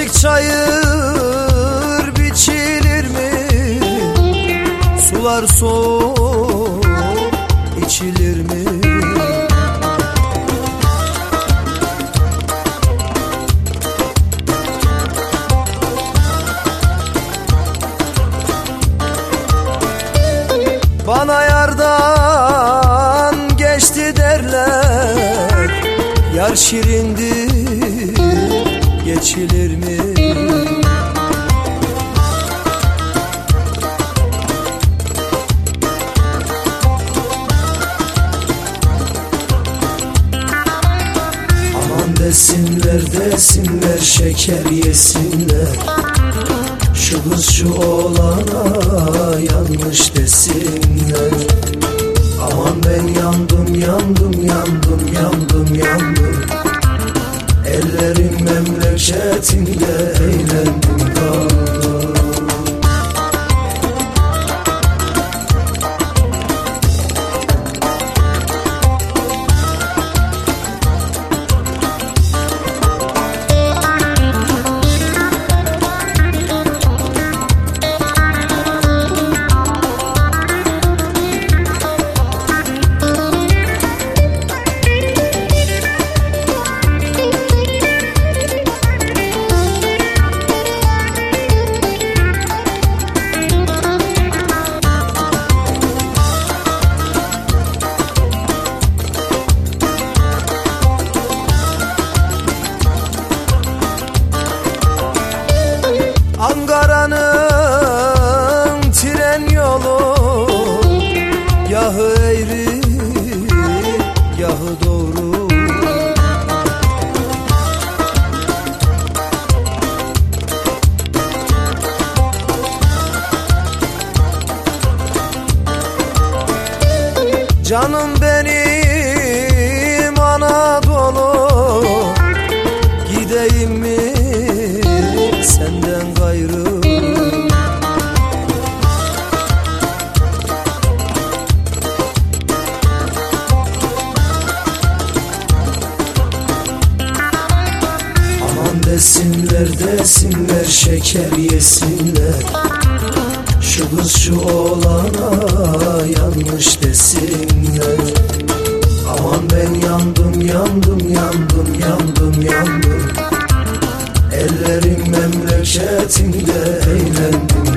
çayır biçilir mi? Sular soğuk içilir mi? Bana yardan geçti derler Yar şirindi geçilir mi? Aman desinler desinler şeker yesinler. Şu kız şu oğlana yanlış desinler. Aman ben yandım yandım yandım Ellerim memleketinde eğlendim Yahı eğri, yahı doğru. Canım benim Anadolu Gideyim mi Aman desinler şeker yesinler. Şu kız şu oğlana yanlış desinler. Aman ben yandım yandım yandım yandım yandım. Ellerim memleketinde eğlendim